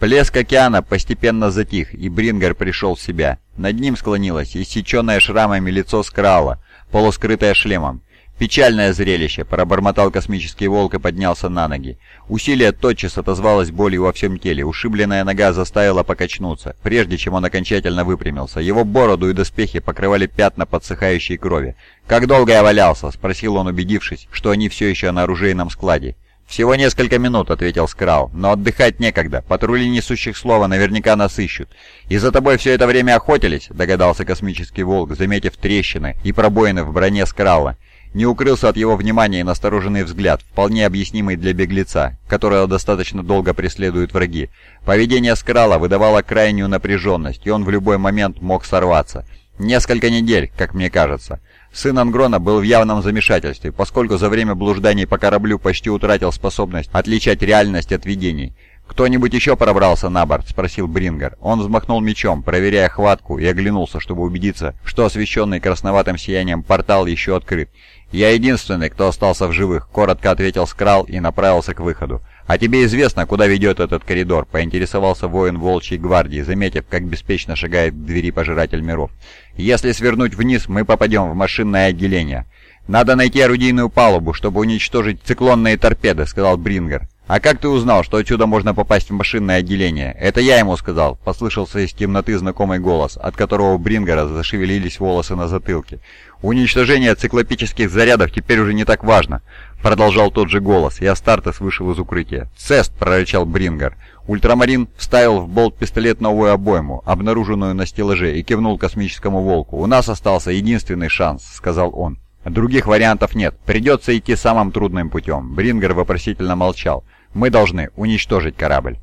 Плеск океана постепенно затих, и Брингер пришел в себя. Над ним склонилось иссеченное шрамами лицо скрала, полускрытое шлемом. «Печальное зрелище», — пробормотал космический волк и поднялся на ноги. Усилие тотчас отозвалось болью во всем теле. Ушибленная нога заставила покачнуться, прежде чем он окончательно выпрямился. Его бороду и доспехи покрывали пятна подсыхающей крови. «Как долго я валялся?» — спросил он, убедившись, что они все еще на оружейном складе. «Всего несколько минут», — ответил Скрал, — «но отдыхать некогда. Патрули несущих слова наверняка нас ищут. И за тобой все это время охотились?» — догадался космический волк, заметив трещины и пробоины в броне Скрала. Не укрылся от его внимания и настороженный взгляд, вполне объяснимый для беглеца, которого достаточно долго преследуют враги. Поведение Скрала выдавало крайнюю напряженность, и он в любой момент мог сорваться. Несколько недель, как мне кажется. Сын Ангрона был в явном замешательстве, поскольку за время блужданий по кораблю почти утратил способность отличать реальность от видений. «Кто-нибудь еще пробрался на борт?» — спросил Брингер. Он взмахнул мечом, проверяя хватку, и оглянулся, чтобы убедиться, что освещенный красноватым сиянием портал еще открыт. «Я единственный, кто остался в живых», — коротко ответил Скрал и направился к выходу. «А тебе известно, куда ведет этот коридор?» — поинтересовался воин Волчьей гвардии, заметив, как беспечно шагает к двери Пожиратель миров. «Если свернуть вниз, мы попадем в машинное отделение. Надо найти орудийную палубу, чтобы уничтожить циклонные торпеды», — сказал Брингер. «А как ты узнал, что отсюда можно попасть в машинное отделение?» «Это я ему сказал», — послышался из темноты знакомый голос, от которого у Брингера зашевелились волосы на затылке. «Уничтожение циклопических зарядов теперь уже не так важно», — продолжал тот же голос, и Астартес вышел из укрытия. «Цест!» — прорычал Брингер. Ультрамарин вставил в болт пистолет новую обойму, обнаруженную на стеллаже, и кивнул космическому волку. «У нас остался единственный шанс», — сказал он. «Других вариантов нет. Придется идти самым трудным путем». Брингер вопросительно молчал. Мы должны уничтожить корабль.